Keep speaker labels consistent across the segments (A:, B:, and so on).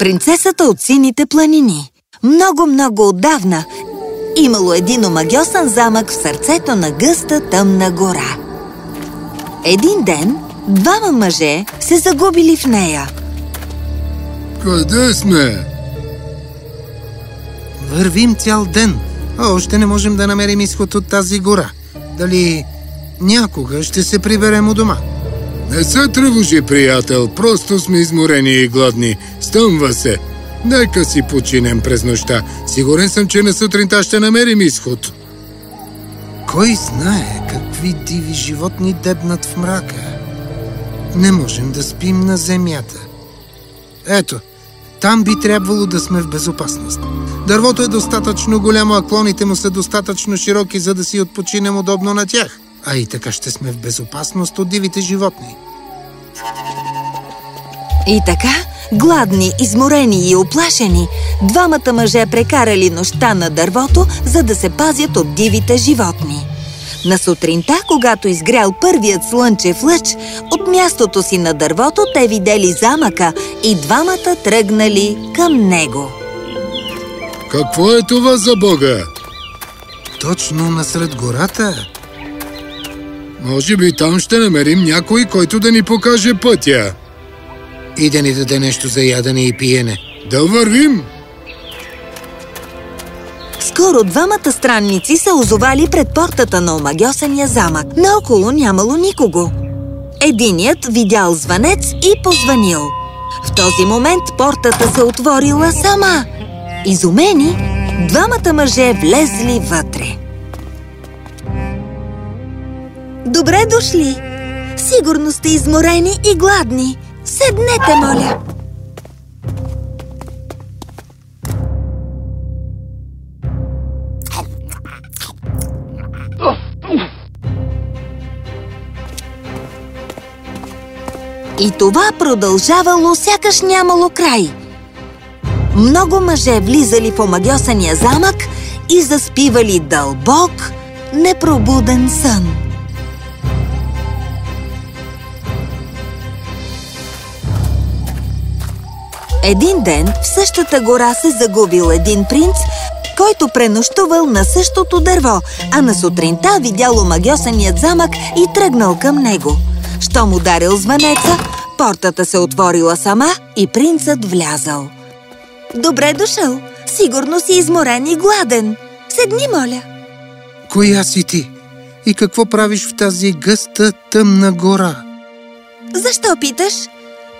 A: Принцесата от сините планини Много-много отдавна имало един омагьосан замък в сърцето на гъста тъмна гора. Един ден двама мъже се загубили в нея.
B: Къде сме?
C: Вървим цял ден, а още не можем да намерим изход от тази гора. Дали някога ще се приберем у дома?
B: Не се тревожи, приятел. Просто сме изморени и гладни. Стъмва се. Нека си починем през нощта. Сигурен съм, че на сутринта ще намерим изход.
C: Кой знае какви диви животни дебнат в мрака? Не можем да спим на земята. Ето, там би трябвало да сме в безопасност. Дървото е достатъчно голямо, а клоните му са достатъчно широки, за да си отпочинем удобно на тях. А и така ще сме в безопасност от дивите животни.
A: И така, гладни, изморени и оплашени, двамата мъже прекарали нощта на дървото, за да се пазят от дивите животни. На сутринта, когато изгрял първият слънчев лъч, от мястото си на дървото те видели замъка и двамата тръгнали към него.
B: Какво е това за бога?
C: Точно насред гората
B: може би там ще намерим някой, който да ни покаже пътя.
C: И да ни даде нещо за ядене и пиене.
B: Да вървим!
A: Скоро двамата странници се озовали пред портата на омагьосания замък. Наоколо нямало никого. Единият видял звънец и позванил. В този момент портата се отворила сама. Изумени, двамата мъже влезли вътре. Добре дошли! Сигурно сте изморени и гладни. Седнете, моля! И това продължавало, сякаш нямало край. Много мъже влизали в омагьосания замък и заспивали дълбок, непробуден сън. Един ден в същата гора се загубил един принц, който пренощувал на същото дърво, а на сутринта видял омагьосаният замък и тръгнал към него. Щом ударил звънеца, портата се отворила сама и принцът влязал. Добре дошъл! Сигурно си изморен и гладен. Седни, моля!
C: Коя си ти? И какво правиш в тази гъста тъмна гора?
A: Защо питаш?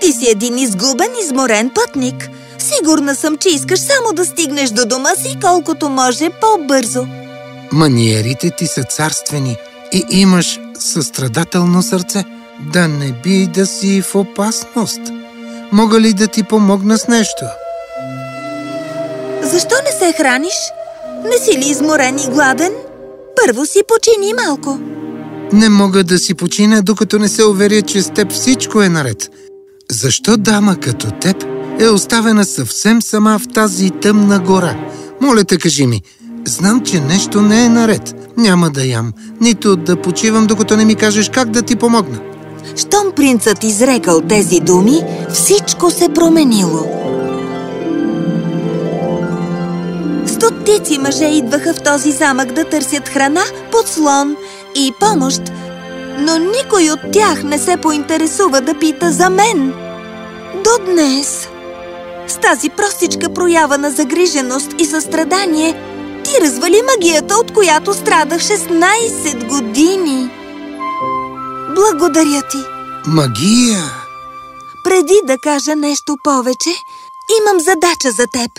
A: Ти си един изгубен, изморен пътник. Сигурна съм, че искаш само да стигнеш до дома си колкото може по-бързо.
C: Маниерите ти са царствени и имаш състрадателно сърце. Да не би да си в опасност. Мога ли да ти помогна с нещо?
A: Защо не се храниш? Не си ли изморен и гладен? Първо си почини малко.
C: Не мога да си почина, докато не се уверя, че с теб всичко е наред. Защо дама като теб е оставена съвсем сама в тази тъмна гора? Моля те, кажи ми. Знам, че нещо не е наред. Няма да ям, нито да почивам, докато не ми кажеш как да ти помогна.
A: Щом принцът изрекал тези думи, всичко се променило. Стотици мъже идваха в този замък да търсят храна, подслон и помощ, но никой от тях не се поинтересува да пита за мен. До днес. С тази простичка проява на загриженост и състрадание ти развали магията, от която страдах 16 години. Благодаря ти.
C: Магия?
A: Преди да кажа нещо повече, имам задача за теб.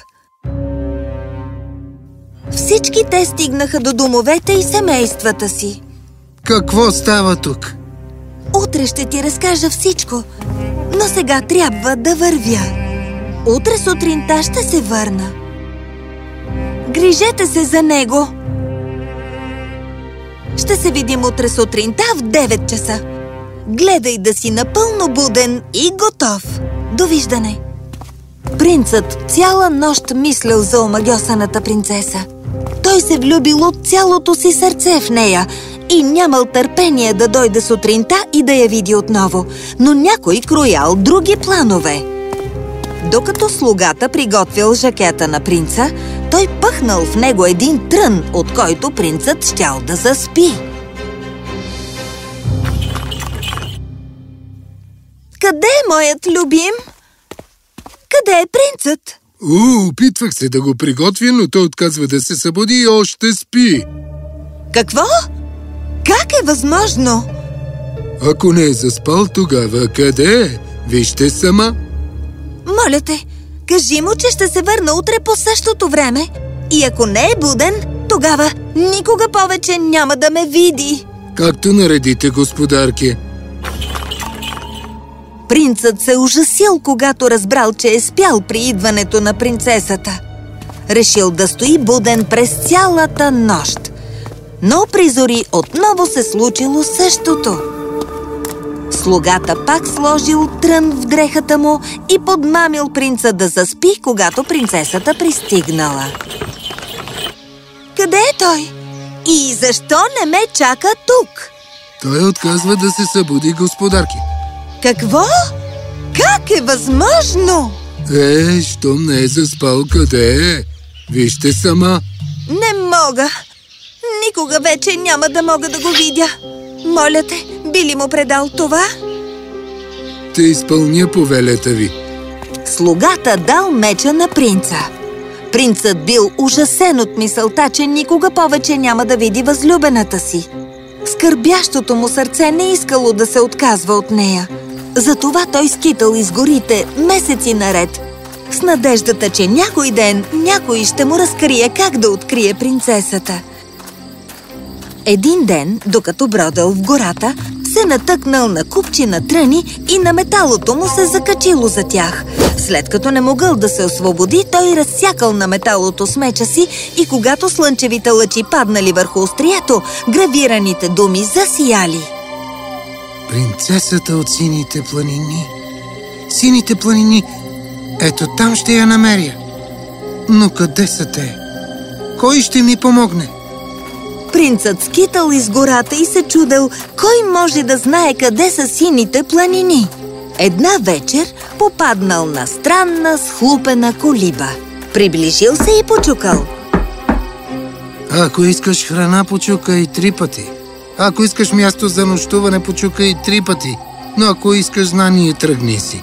A: Всички те стигнаха до домовете и семействата си.
C: Какво става тук?
A: Утре ще ти разкажа всичко, но сега трябва да вървя. Утре сутринта ще се върна. Грижете се за него! Ще се видим утре сутринта в 9 часа. Гледай да си напълно буден и готов. Довиждане! Принцът цяла нощ мислял за омагьосаната принцеса. Той се влюбил от цялото си сърце в нея и нямал търпение да дойде сутринта и да я види отново, но някой кроял други планове. Докато слугата приготвил жакета на принца, той пъхнал в него един трън, от който принцът щял да заспи. Къде е моят любим? Къде е принцът?
B: О, опитвах се да го приготвя, но той отказва да се събуди и още спи.
A: Какво? Как е възможно?
B: Ако не е заспал, тогава къде е? Вижте сама.
A: Моля те, кажи му, че ще се върна утре по същото време. И ако не е буден, тогава никога повече няма да ме види.
B: Както наредите, господарки.
A: Принцът се ужасил, когато разбрал, че е спял при идването на принцесата. Решил да стои буден през цялата нощ. Но при зори отново се случило същото. Слугата пак сложил трън в дрехата му и подмамил принца да заспи, когато принцесата пристигнала. Къде е той? И защо не ме чака тук?
B: Той отказва да се събуди, господарки.
A: Какво? Как е възможно?
B: Е, щом не е заспал, къде е? Вижте сама.
A: Не мога. Никога вече няма да мога да го видя. Моля те, би ли му предал това?
B: Те изпълня повелята ви.
A: Слугата дал меча на принца. Принцът бил ужасен от мисълта, че никога повече няма да види възлюбената си. Скърбящото му сърце не искало да се отказва от нея. Затова той скитал из горите месеци наред, с надеждата, че някой ден някой ще му разкрие как да открие принцесата. Един ден, докато бродал в гората, се натъкнал на купчи на тръни и на металото му се закачило за тях. След като не могъл да се освободи, той разсякал на металото с меча си и когато слънчевите лъчи паднали върху острието, гравираните думи засияли.
C: Принцесата от сините планини. Сините планини. Ето там ще я намеря. Но къде са те? Кой ще ми помогне?
A: Принцът скитал из гората и се чудел кой може да знае къде са сините планини. Една вечер попаднал на странна, схлупена колиба. Приближил се и почукал.
C: Ако искаш храна, почукай три пъти. Ако искаш място за нощуване, почукай три пъти. Но ако искаш знание, тръгни си.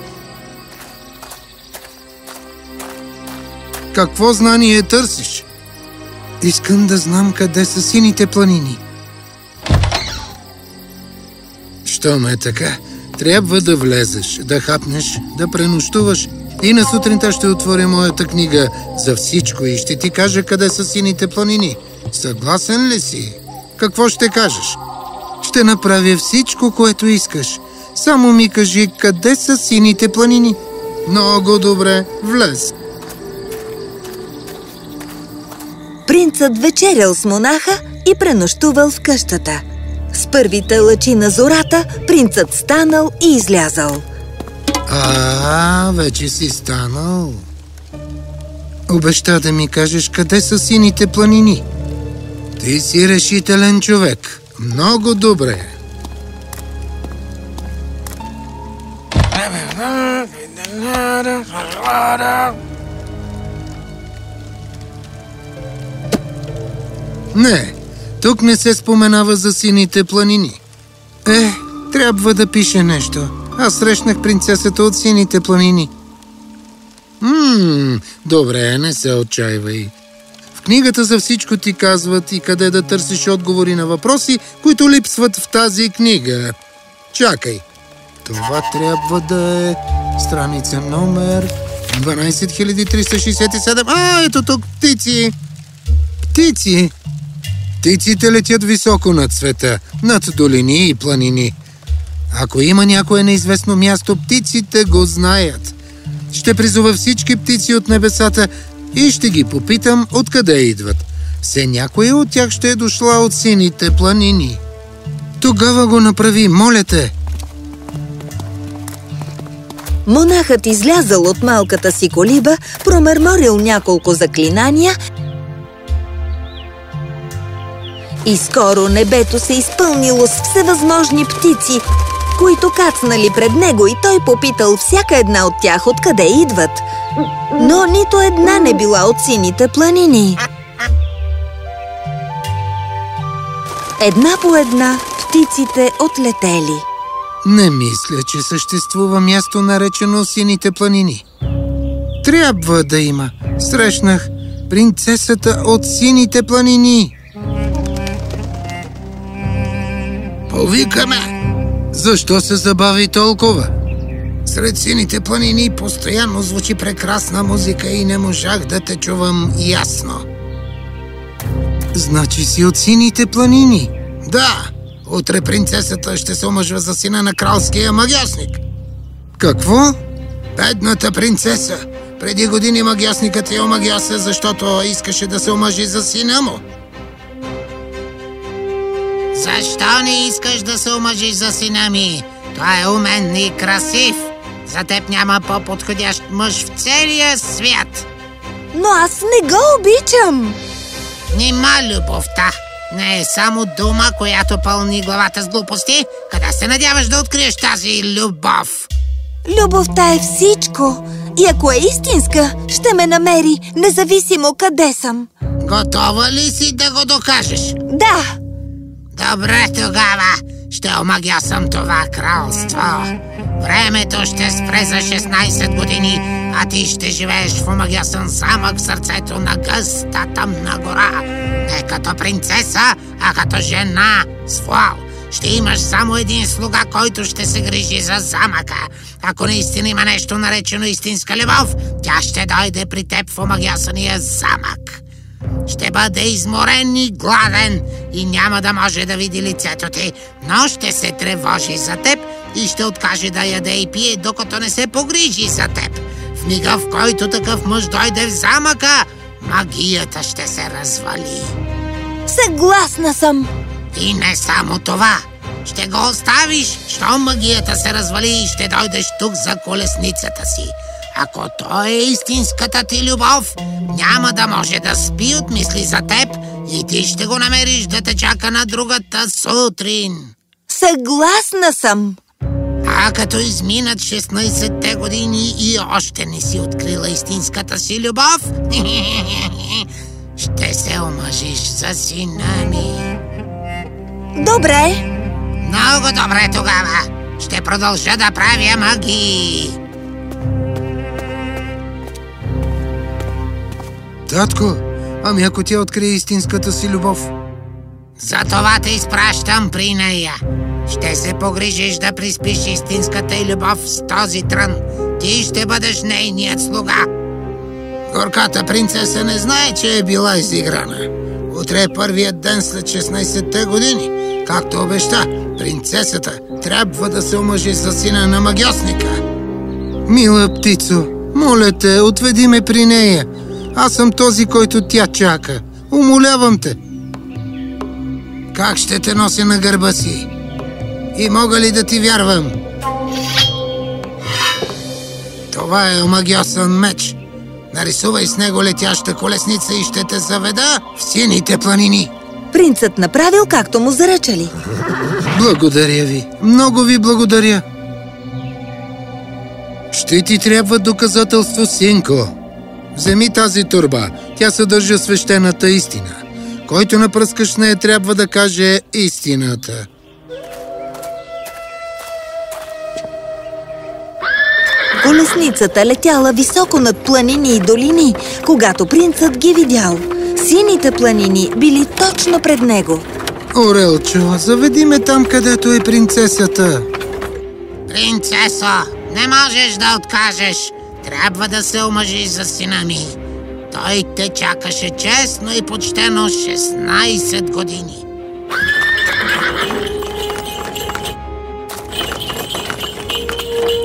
C: Какво знание търсиш? Искам да знам къде са сините планини. Щом е така, трябва да влезеш, да хапнеш, да пренощуваш и на сутринта ще отворя моята книга за всичко и ще ти кажа къде са сините планини. Съгласен ли си? Какво ще кажеш? Ще направя всичко, което искаш. Само ми кажи къде са сините планини. Много добре, влез.
A: Принцът вечерял с монаха и пренощувал в къщата. С първите лъчи на зората принцът станал и излязал.
C: А, вече си станал. Обеща да ми кажеш къде са сините планини. Ти си решителен човек. Много добре. Не, тук не се споменава за сините планини. Е, трябва да пише нещо. Аз срещнах принцесата от сините планини. Ммм, добре, не се отчаивай. В книгата за всичко ти казват и къде да търсиш отговори на въпроси, които липсват в тази книга. Чакай. Това трябва да е страница номер 12367. А, ето тук птици. Птици. Птиците летят високо над света, над долини и планини. Ако има някое неизвестно място, птиците го знаят. Ще призова всички птици от небесата и ще ги попитам откъде идват. Все някоя от тях ще е дошла от сините планини. Тогава го направи, моля те.
A: Монахът излязал от малката си колиба, промърморил няколко заклинания и скоро небето се изпълнило с всевъзможни птици, които кацнали пред него и той попитал всяка една от тях откъде идват. Но нито една не била от сините планини. Една по една птиците отлетели.
C: Не мисля, че съществува място наречено Сините планини. Трябва да има. Срещнах принцесата от Сините планини. Повикаме! Защо се забави толкова? Сред сините планини постоянно звучи прекрасна музика и не можах да те чувам ясно. Значи си от сините планини? Да! Утре принцесата ще се омъжва за сина на кралския магиосник. Какво? Бедната принцеса! Преди години магиосникът я омагиоса, защото искаше да се омъжи за сина му.
D: Защо не искаш да се омъжиш за сина ми? Той е умен и красив. За теб няма по-подходящ мъж в целия свят.
A: Но аз не го обичам.
D: Нима любовта не е само дума, която пълни главата с глупости. Къде се надяваш да откриеш тази любов?
A: Любовта е всичко. И ако е истинска, ще ме намери, независимо къде съм.
D: Готова ли си да го докажеш?
A: Да!
D: Добре тогава, ще омагясам това кралство. Времето ще спре за 16 години, а ти ще живееш в омагясен замък в сърцето на гъста тъмна гора. Не като принцеса, а като жена с вуал. Ще имаш само един слуга, който ще се грижи за замъка. Ако наистина има нещо наречено истинска любов, тя ще дойде при теб в омагясания замък. Ще бъде изморен и гладен и няма да може да види лицето ти, но ще се тревожи за теб и ще откаже да яде и пие, докато не се погрижи за теб. В мига, в който такъв мъж дойде в замъка, магията ще се развали.
A: Съгласна съм!
D: И не само това. Ще го оставиш, щом магията се развали и ще дойдеш тук за колесницата си. Ако той е истинската ти любов, няма да може да спи от мисли за теб и ти ще го намериш да те чака на другата сутрин.
A: Съгласна съм!
D: А като изминат 16-те години и още не си открила истинската си любов, ще се омъжиш за сина ми.
A: Добре!
D: Много добре тогава. Ще продължа да правя магии.
C: Татко, ами ако тя открие истинската си любов?
D: Затова те изпращам при нея. Ще се погрижиш да приспиш истинската й любов с този трън. Ти ще бъдеш нейният слуга.
C: Горката принцеса не знае, че е била изиграна. Утре е първият ден след 16-те години. Както обеща, принцесата трябва да се омъжи за сина на магиосника. Мила птицо, моля те, отведи ме при нея. Аз съм този, който тя чака. Умолявам те. Как ще те нося на гърба си? И мога ли да ти вярвам? Това е омагиосен меч. Нарисувай с него летяща колесница и ще те заведа в сините планини.
A: Принцът направил както му заръчали.
C: Благодаря ви. Много ви благодаря. Ще ти трябва доказателство, синко. Вземи тази турба. Тя съдържа свещената истина. Който напръскаш нея трябва да каже истината.
A: Колесницата летяла високо над планини и долини, когато принцът ги видял. Сините планини били точно пред него.
C: Орелчо, заведи ме там, където е принцесата.
D: Принцесо, не можеш да откажеш. Трябва да се омъжиш за сина ми. Той те чакаше честно и почтено 16 години.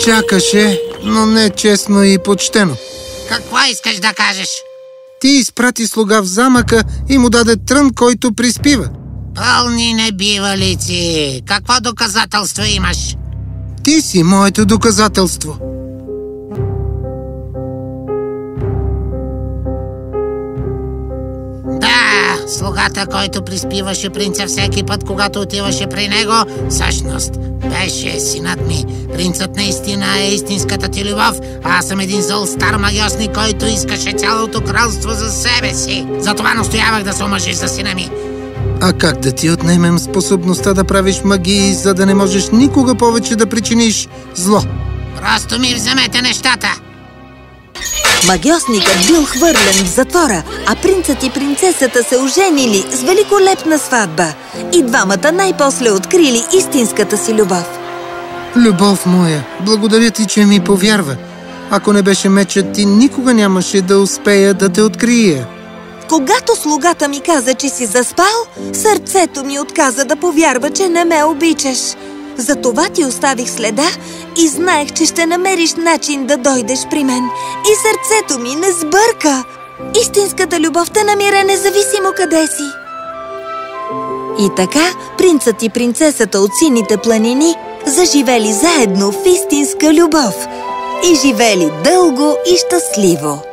C: Чакаше, но не честно и почтено.
D: Какво искаш да кажеш?
C: Ти изпрати слуга в замъка и му даде трън, който приспива.
D: Пълни небивалици! Какво доказателство имаш?
C: Ти си моето доказателство.
D: Слугата, който приспиваше принца всеки път, когато отиваше при него, всъщност беше синът ми. Принцът наистина е истинската ти любов, а аз съм един зъл стар магиосник, който искаше цялото кралство за себе си. Затова настоявах да се омъжиш за сина ми.
C: А как да ти отнемем способността да правиш магии, за да не можеш никога повече да причиниш зло?
D: Просто ми вземете нещата.
A: Магиосникът бил хвърлен в затвора, а принцът и принцесата се оженили с великолепна сватба. И двамата най-после открили истинската си любов.
C: Любов моя, благодаря ти, че ми повярва. Ако не беше мечът ти, никога нямаше да успея да те открия.
A: Когато слугата ми каза, че си заспал, сърцето ми отказа да повярва, че не ме обичаш. Затова ти оставих следа и знаех, че ще намериш начин да дойдеш при мен. И сърцето ми не сбърка. Истинската любов те намира независимо къде си. И така принцът и принцесата от сините планини заживели заедно в истинска любов и живели дълго и щастливо.